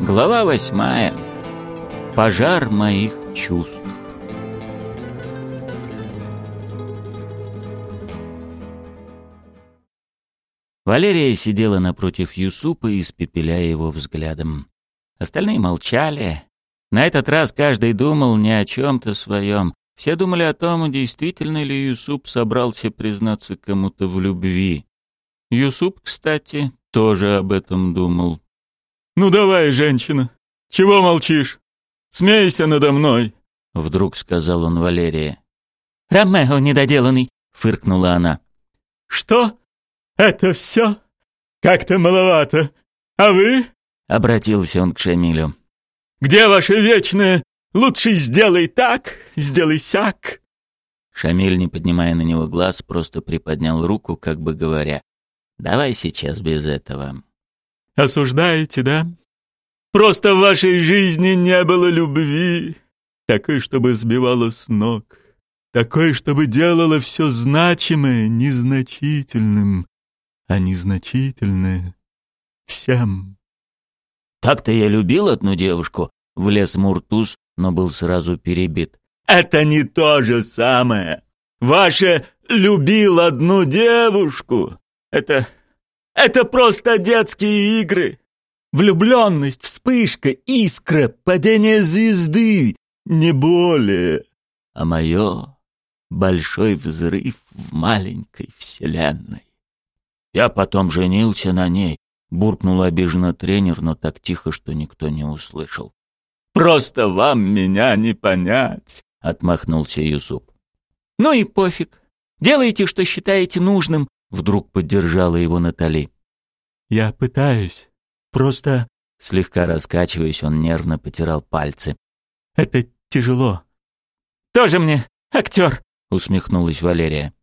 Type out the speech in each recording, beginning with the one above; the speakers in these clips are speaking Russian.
Глава восьмая. Пожар моих чувств. Валерия сидела напротив Юсупа, испепеляя его взглядом. Остальные молчали. На этот раз каждый думал не о чем-то своем. Все думали о том, действительно ли Юсуп собрался признаться кому-то в любви. Юсуп, кстати, тоже об этом думал. «Ну давай, женщина, чего молчишь? Смейся надо мной!» Вдруг сказал он Валерии. «Ромео недоделанный!» — фыркнула она. «Что? Это все? Как-то маловато. А вы?» — обратился он к Шамилю. «Где ваше вечное? Лучше сделай так, сделай сяк!» Шамиль, не поднимая на него глаз, просто приподнял руку, как бы говоря, «Давай сейчас без этого». Осуждаете, да? Просто в вашей жизни не было любви, такой, чтобы сбивала с ног, такой, чтобы делала все значимое незначительным, а незначительное всем. Так-то я любил одну девушку, влез Муртуз, но был сразу перебит. Это не то же самое. Ваше «любил одну девушку» — это это просто детские игры. Влюбленность, вспышка, искра, падение звезды, не более. А мое — большой взрыв в маленькой вселенной. Я потом женился на ней, буркнул обиженно тренер, но так тихо, что никто не услышал. «Просто вам меня не понять», — отмахнулся Юсуп. «Ну и пофиг. Делайте, что считаете нужным, Вдруг поддержала его Натали. «Я пытаюсь. Просто...» Слегка раскачиваясь, он нервно потирал пальцы. «Это тяжело». «Тоже мне актер», — усмехнулась Валерия.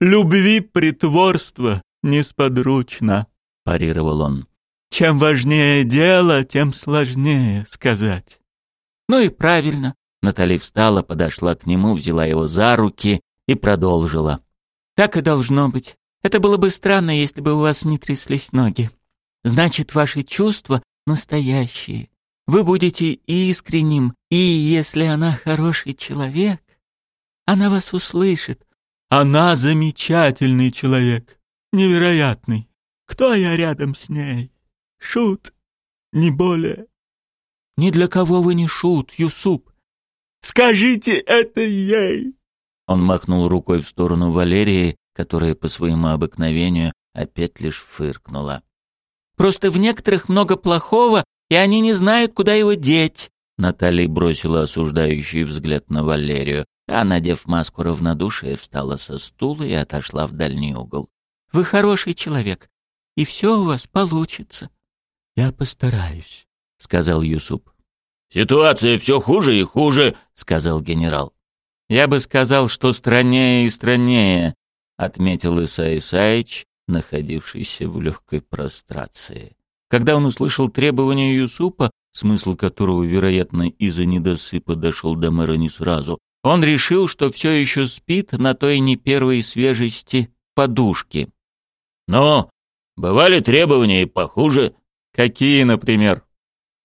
«Любви притворство несподручно», — парировал он. «Чем важнее дело, тем сложнее сказать». «Ну и правильно». Натали встала, подошла к нему, взяла его за руки и продолжила. «Так и должно быть. Это было бы странно, если бы у вас не тряслись ноги. Значит, ваши чувства настоящие. Вы будете искренним, и если она хороший человек, она вас услышит. Она замечательный человек, невероятный. Кто я рядом с ней? Шут, не более. Ни для кого вы не шут, Юсуп. Скажите это ей. Он махнул рукой в сторону Валерии, которая по своему обыкновению опять лишь фыркнула. «Просто в некоторых много плохого, и они не знают, куда его деть». Наталья бросила осуждающий взгляд на Валерию, а, надев маску равнодушия, встала со стула и отошла в дальний угол. «Вы хороший человек, и все у вас получится». «Я постараюсь», — сказал Юсуп. «Ситуация все хуже и хуже», — сказал генерал. «Я бы сказал, что страннее и страннее», отметил Исай Исаич, находившийся в легкой прострации. Когда он услышал требования Юсупа, смысл которого, вероятно, из-за недосыпа дошел до мэра не сразу, он решил, что все еще спит на той не первой свежести подушки. «Ну, бывали требования и похуже. Какие, например?»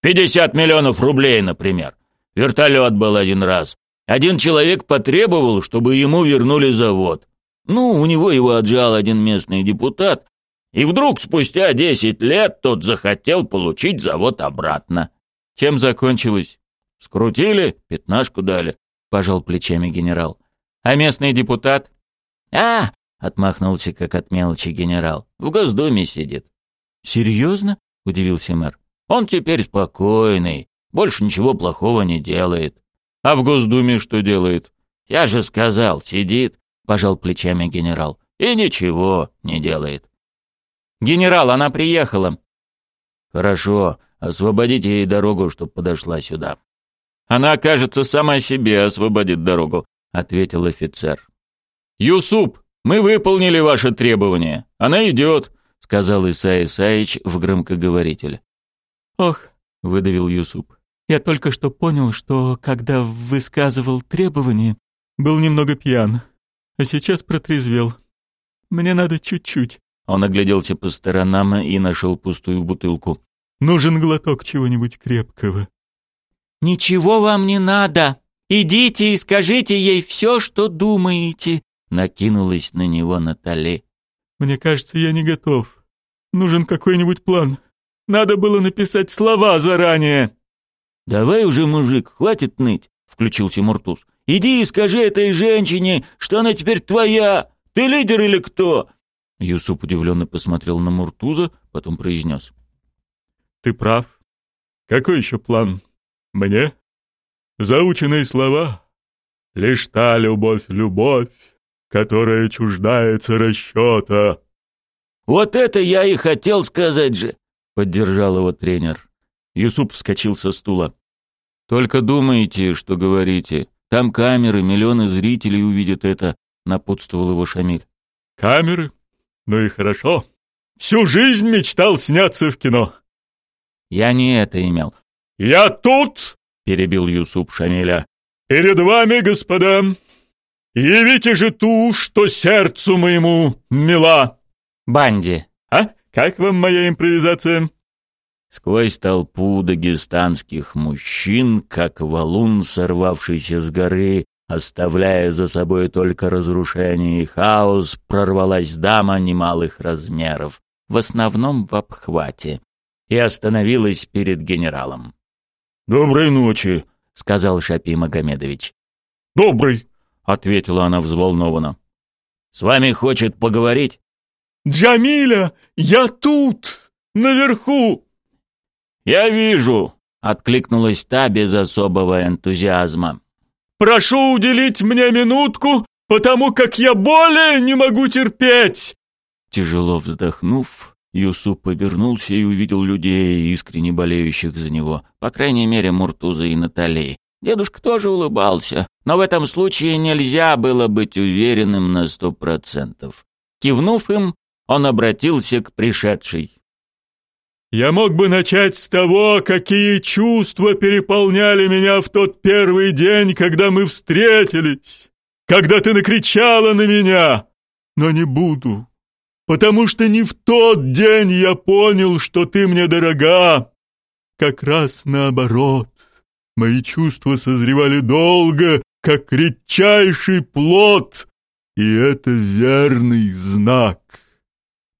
«Пятьдесят миллионов рублей, например. Вертолет был один раз. Один человек потребовал, чтобы ему вернули завод. Ну, у него его отжал один местный депутат, и вдруг спустя десять лет тот захотел получить завод обратно. Чем закончилось? Скрутили, пятнашку дали, пожал плечами генерал. А местный депутат? А, отмахнулся как от мелочи генерал. В Госдуме сидит. Серьезно? удивился мэр. Он теперь спокойный, больше ничего плохого не делает. А в Госдуме что делает? Я же сказал, сидит. — пожал плечами генерал. «И ничего не делает». «Генерал, она приехала». «Хорошо, освободите ей дорогу, чтоб подошла сюда». «Она, кажется, сама себе освободит дорогу», — ответил офицер. «Юсуп, мы выполнили ваше требование. Она идет», — сказал Исай Исаич в громкоговоритель. «Ох», — выдавил Юсуп, — «я только что понял, что, когда высказывал требования, был немного пьян а сейчас протрезвел. Мне надо чуть-чуть». Он огляделся по сторонам и нашел пустую бутылку. Нужен глоток чего-нибудь крепкого». «Ничего вам не надо. Идите и скажите ей все, что думаете», — накинулась на него Натали. «Мне кажется, я не готов. Нужен какой-нибудь план. Надо было написать слова заранее». «Давай уже, мужик, хватит ныть», — включился Муртуз. «Иди и скажи этой женщине, что она теперь твоя. Ты лидер или кто?» Юсуп удивленно посмотрел на Муртуза, потом произнес. «Ты прав. Какой еще план? Мне? Заученные слова? Лишь та любовь, любовь, которая чуждается расчета». «Вот это я и хотел сказать же!» — поддержал его тренер. Юсуп вскочил со стула. «Только думайте, что говорите. Там камеры, миллионы зрителей увидят это», — напутствовал его Шамиль. «Камеры? Ну и хорошо. Всю жизнь мечтал сняться в кино». «Я не это имел». «Я тут!» — перебил Юсуп Шамиля. «Перед вами, господа, явите же ту, что сердцу моему мила». «Банди». «А? Как вам моя импровизация?» Сквозь толпу дагестанских мужчин, как валун, сорвавшийся с горы, оставляя за собой только разрушение и хаос, прорвалась дама немалых размеров, в основном в обхвате, и остановилась перед генералом. «Доброй ночи», — сказал Шапи Магомедович. «Добрый», — ответила она взволнованно. «С вами хочет поговорить?» «Джамиля, я тут, наверху!» «Я вижу!» — откликнулась та без особого энтузиазма. «Прошу уделить мне минутку, потому как я более не могу терпеть!» Тяжело вздохнув, Юсуп повернулся и увидел людей, искренне болеющих за него, по крайней мере, Муртуза и Натали. Дедушка тоже улыбался, но в этом случае нельзя было быть уверенным на сто процентов. Кивнув им, он обратился к пришедшей. Я мог бы начать с того, какие чувства переполняли меня в тот первый день, когда мы встретились, когда ты накричала на меня, но не буду, потому что не в тот день я понял, что ты мне дорога. Как раз наоборот, мои чувства созревали долго, как редчайший плод, и это верный знак.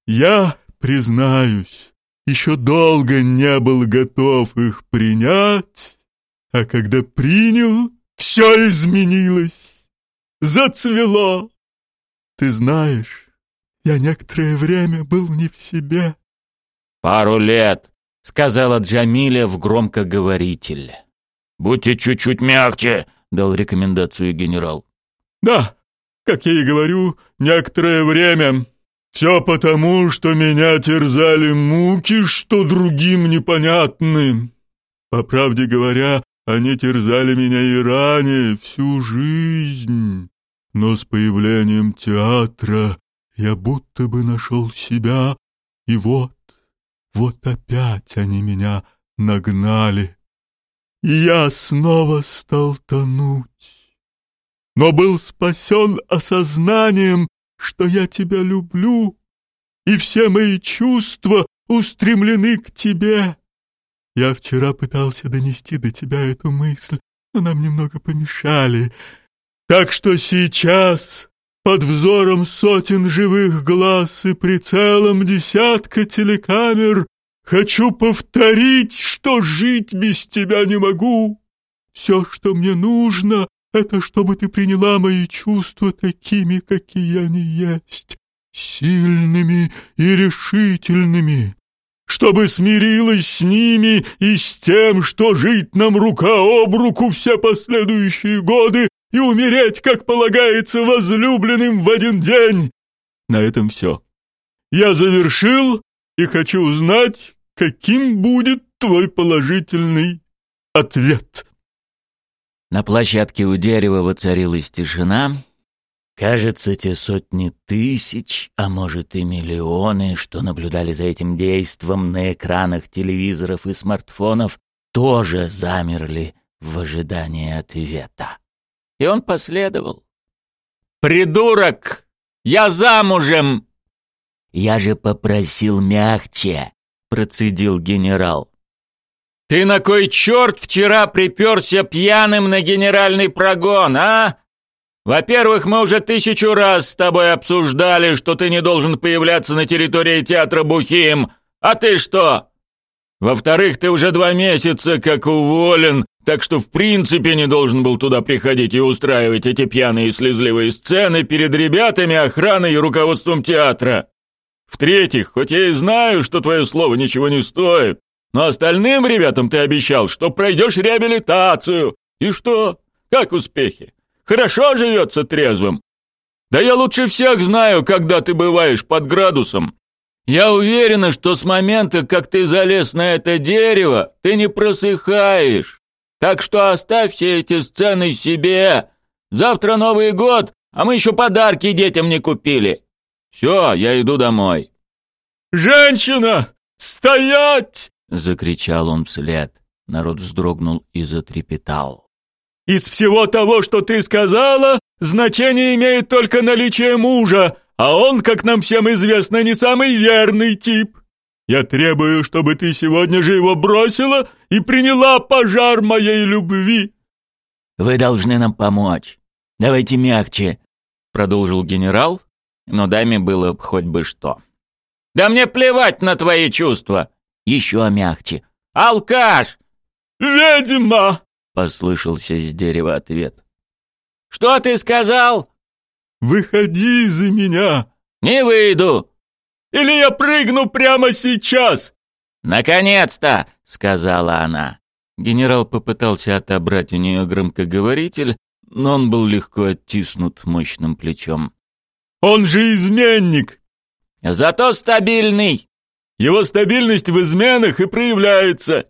Я признаюсь, еще долго не был готов их принять, а когда принял, все изменилось, зацвело. Ты знаешь, я некоторое время был не в себе. «Пару лет», — сказала Джамиля в громкоговоритель. «Будьте чуть-чуть мягче», — дал рекомендацию генерал. «Да, как я и говорю, некоторое время», все потому, что меня терзали муки, что другим непонятны. По правде говоря, они терзали меня и ранее, всю жизнь. Но с появлением театра я будто бы нашел себя, и вот, вот опять они меня нагнали. И я снова стал тонуть. Но был спасен осознанием, что я тебя люблю, и все мои чувства устремлены к тебе. Я вчера пытался донести до тебя эту мысль, но нам немного помешали. Так что сейчас, под взором сотен живых глаз и прицелом десятка телекамер, хочу повторить, что жить без тебя не могу. Все, что мне нужно, это чтобы ты приняла мои чувства такими, какие они есть, сильными и решительными, чтобы смирилась с ними и с тем, что жить нам рука об руку все последующие годы и умереть, как полагается, возлюбленным в один день. На этом все. Я завершил и хочу узнать, каким будет твой положительный ответ. На площадке у дерева воцарилась тишина. Кажется, те сотни тысяч, а может и миллионы, что наблюдали за этим действом на экранах телевизоров и смартфонов, тоже замерли в ожидании ответа. И он последовал. «Придурок! Я замужем!» «Я же попросил мягче!» — процедил генерал. Ты на кой черт вчера приперся пьяным на генеральный прогон, а? Во-первых, мы уже тысячу раз с тобой обсуждали, что ты не должен появляться на территории театра Бухим. А ты что? Во-вторых, ты уже два месяца как уволен, так что в принципе не должен был туда приходить и устраивать эти пьяные и слезливые сцены перед ребятами, охраной и руководством театра. В-третьих, хоть я и знаю, что твое слово ничего не стоит, но остальным ребятам ты обещал, что пройдешь реабилитацию. И что? Как успехи? Хорошо живется трезвым. Да я лучше всех знаю, когда ты бываешь под градусом. Я уверена, что с момента, как ты залез на это дерево, ты не просыхаешь. Так что оставь все эти сцены себе. Завтра Новый год, а мы еще подарки детям не купили. Все, я иду домой. «Женщина! Стоять!» — закричал он вслед. Народ вздрогнул и затрепетал. Из всего того, что ты сказала, значение имеет только наличие мужа, а он, как нам всем известно, не самый верный тип. Я требую, чтобы ты сегодня же его бросила и приняла пожар моей любви. Вы должны нам помочь. Давайте мягче, продолжил генерал, но даме было хоть бы что. Да мне плевать на твои чувства. Еще мягче. Алкаш! Ведьма! Послышался из дерева ответ. «Что ты сказал?» «Выходи за меня!» «Не выйду!» «Или я прыгну прямо сейчас!» «Наконец-то!» — сказала она. Генерал попытался отобрать у нее громкоговоритель, но он был легко оттиснут мощным плечом. «Он же изменник!» «Зато стабильный!» «Его стабильность в изменах и проявляется!»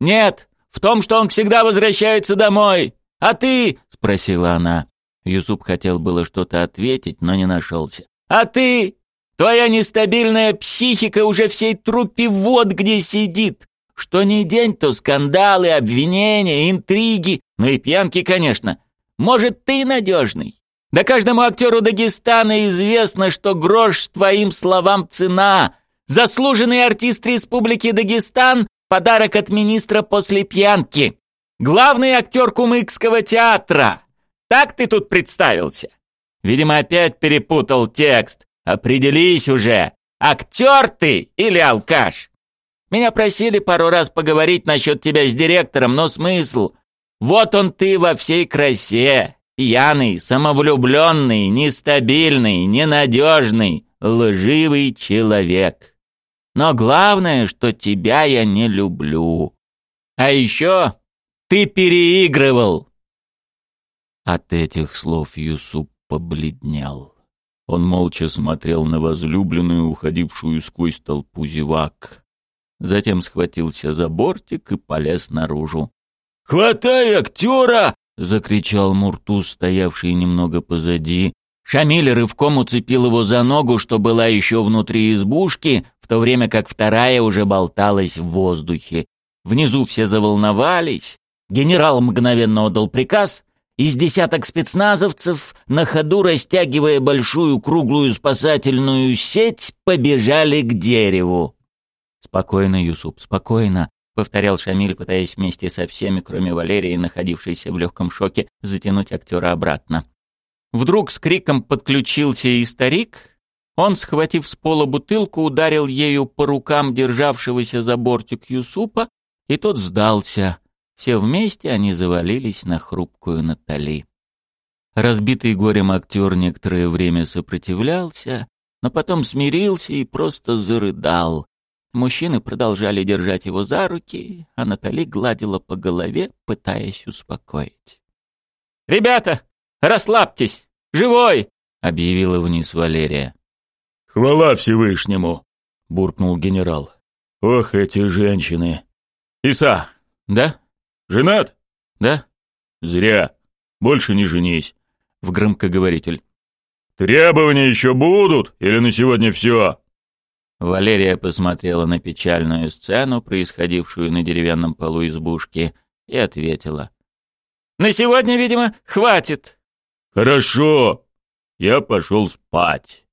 «Нет, в том, что он всегда возвращается домой. А ты?» — спросила она. Юсуп хотел было что-то ответить, но не нашелся. «А ты? Твоя нестабильная психика уже всей трупе вот где сидит. Что ни день, то скандалы, обвинения, интриги, ну и пьянки, конечно. Может, ты надежный? Да каждому актеру Дагестана известно, что грош твоим словам цена. Заслуженный артист Республики Дагестан Подарок от министра после пьянки. Главный актер Кумыкского театра. Так ты тут представился? Видимо, опять перепутал текст. Определись уже, актер ты или алкаш? Меня просили пару раз поговорить насчет тебя с директором, но смысл? Вот он ты во всей красе. Пьяный, самовлюбленный, нестабильный, ненадежный, лживый человек. Но главное, что тебя я не люблю. А еще ты переигрывал. От этих слов Юсуп побледнел. Он молча смотрел на возлюбленную, уходившую сквозь толпу зевак. Затем схватился за бортик и полез наружу. «Хватай актера!» — закричал Муртуз, стоявший немного позади. Шамиль рывком уцепил его за ногу, что была еще внутри избушки, то время как вторая уже болталась в воздухе. Внизу все заволновались. Генерал мгновенно отдал приказ. Из десяток спецназовцев, на ходу растягивая большую круглую спасательную сеть, побежали к дереву. «Спокойно, Юсуп, спокойно», — повторял Шамиль, пытаясь вместе со всеми, кроме Валерии, находившейся в легком шоке, затянуть актера обратно. Вдруг с криком подключился и старик, он, схватив с пола бутылку, ударил ею по рукам державшегося за бортик Юсупа, и тот сдался. Все вместе они завалились на хрупкую Натали. Разбитый горем актер некоторое время сопротивлялся, но потом смирился и просто зарыдал. Мужчины продолжали держать его за руки, а Натали гладила по голове, пытаясь успокоить. «Ребята, расслабьтесь! Живой!» — объявила вниз Валерия. «Хвала Всевышнему!» — буркнул генерал. «Ох, эти женщины!» «Иса!» «Да?» «Женат?» «Да?» «Зря. Больше не женись!» — в громкоговоритель. «Требования еще будут? Или на сегодня все?» Валерия посмотрела на печальную сцену, происходившую на деревянном полу избушки, и ответила. «На сегодня, видимо, хватит». «Хорошо. Я пошел спать».